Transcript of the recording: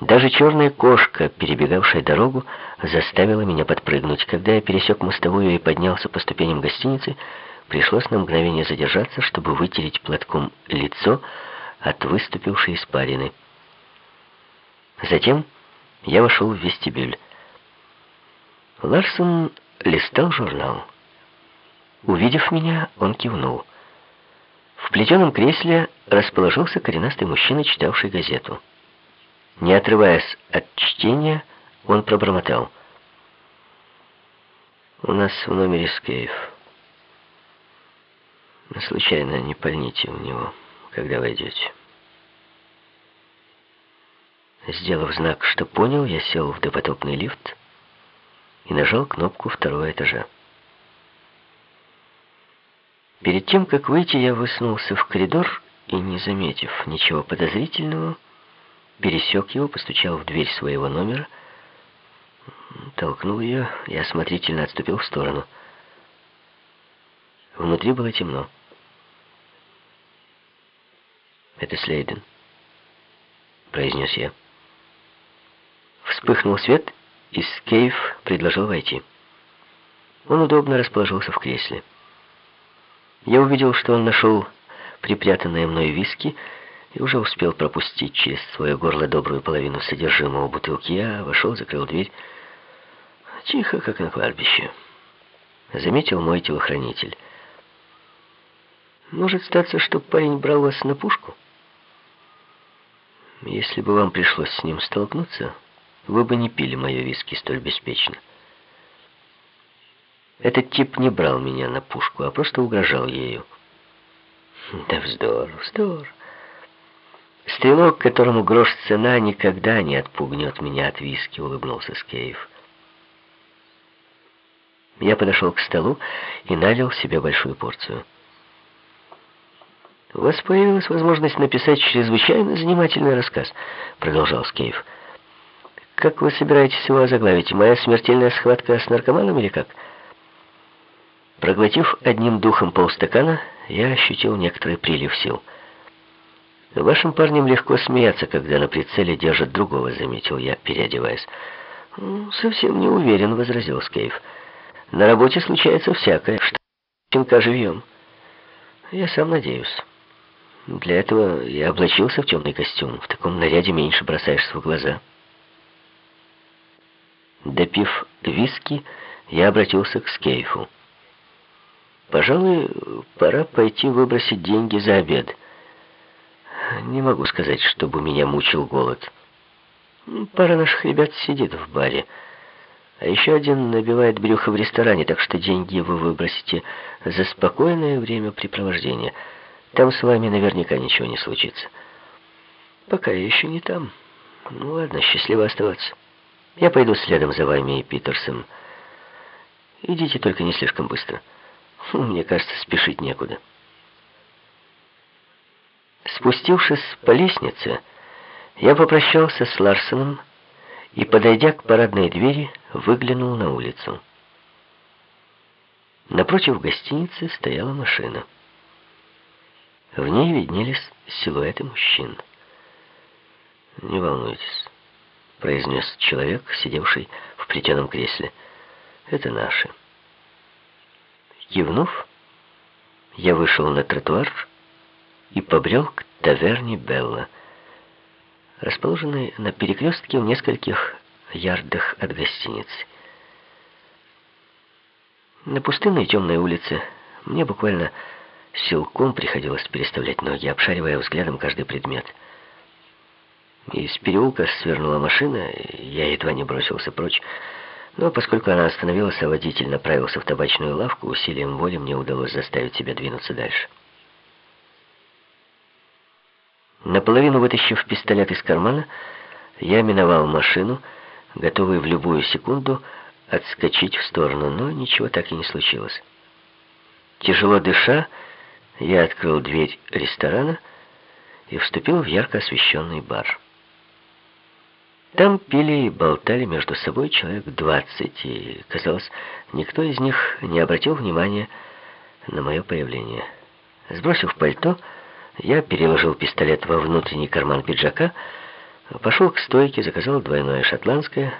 Даже черная кошка, перебегавшая дорогу, заставила меня подпрыгнуть. Когда я пересек мостовую и поднялся по ступеням гостиницы, пришлось на мгновение задержаться, чтобы вытереть платком лицо от выступившей испарины. Затем я вошел в вестибюль. Ларсон листал журнал. Увидев меня, он кивнул. В плетеном кресле расположился коренастый мужчина, читавший газету. Не отрываясь от чтения, он пробормотал. «У нас в номере скейф. Случайно не пальните в него, когда войдете». Сделав знак, что понял, я сел в допотопный лифт и нажал кнопку второго этажа. Перед тем, как выйти, я высунулся в коридор и, не заметив ничего подозрительного, пересек его, постучал в дверь своего номера, толкнул ее и осмотрительно отступил в сторону. Внутри было темно. «Это Слейден», — произнес я. Вспыхнул свет, и Скейф предложил войти. Он удобно расположился в кресле. Я увидел, что он нашел припрятанное мной виски и уже успел пропустить через свое горло добрую половину содержимого бутылки. Я вошел, закрыл дверь. Тихо, как на кладбище. Заметил мой телохранитель. Может статься, что парень брал вас на пушку? Если бы вам пришлось с ним столкнуться, вы бы не пили мое виски столь беспечно. Этот тип не брал меня на пушку, а просто угрожал ею. Да вздор, вздор. Стрелок, которому грош цена, никогда не отпугнет меня от виски, улыбнулся Скейв. Я подошел к столу и налил себе большую порцию. «У вас появилась возможность написать чрезвычайно занимательный рассказ», — продолжал Скейв. «Как вы собираетесь его озаглавить? Моя смертельная схватка с наркоманом или как?» Проглотив одним духом полстакана, я ощутил некоторый прилив сил. «Вашим парням легко смеяться, когда на прицеле держат другого», — заметил я, переодеваясь. «Совсем не уверен», — возразил Скейф. «На работе случается всякое. Что щенка живьем?» «Я сам надеюсь. Для этого я облачился в темный костюм. В таком наряде меньше бросаешься в глаза». Допив виски, я обратился к Скейфу. Пожалуй, пора пойти выбросить деньги за обед. Не могу сказать, чтобы меня мучил голод. Пара наших ребят сидит в баре. А еще один набивает брюхо в ресторане, так что деньги вы выбросите за спокойное времяпрепровождение. Там с вами наверняка ничего не случится. Пока я еще не там. Ну ладно, счастливо оставаться. Я пойду следом за вами и Питерсом. Идите только не слишком быстро. Мне кажется, спешить некуда. Спустившись по лестнице, я попрощался с Ларсоном и, подойдя к парадной двери, выглянул на улицу. Напротив гостиницы стояла машина. В ней виднелись силуэты мужчин. «Не волнуйтесь», — произнес человек, сидевший в плетеном кресле. «Это наши». Кивнув, я вышел на тротуар и побрел к таверне Белла, расположенной на перекрестке в нескольких ярдах от гостиницы. На пустынной темной улице мне буквально силком приходилось переставлять ноги, обшаривая взглядом каждый предмет. Из переулка свернула машина, я едва не бросился прочь, но поскольку она остановилась, а водитель направился в табачную лавку, усилием воли мне удалось заставить себя двинуться дальше. Наполовину вытащив пистолет из кармана, я миновал машину, готовый в любую секунду отскочить в сторону, но ничего так и не случилось. Тяжело дыша, я открыл дверь ресторана и вступил в ярко освещенный бар. Там пили и болтали между собой человек двадцать, и, казалось, никто из них не обратил внимания на мое появление. Сбросив пальто, я переложил пистолет во внутренний карман пиджака, Пошел к стойке, заказал двойное шотландское,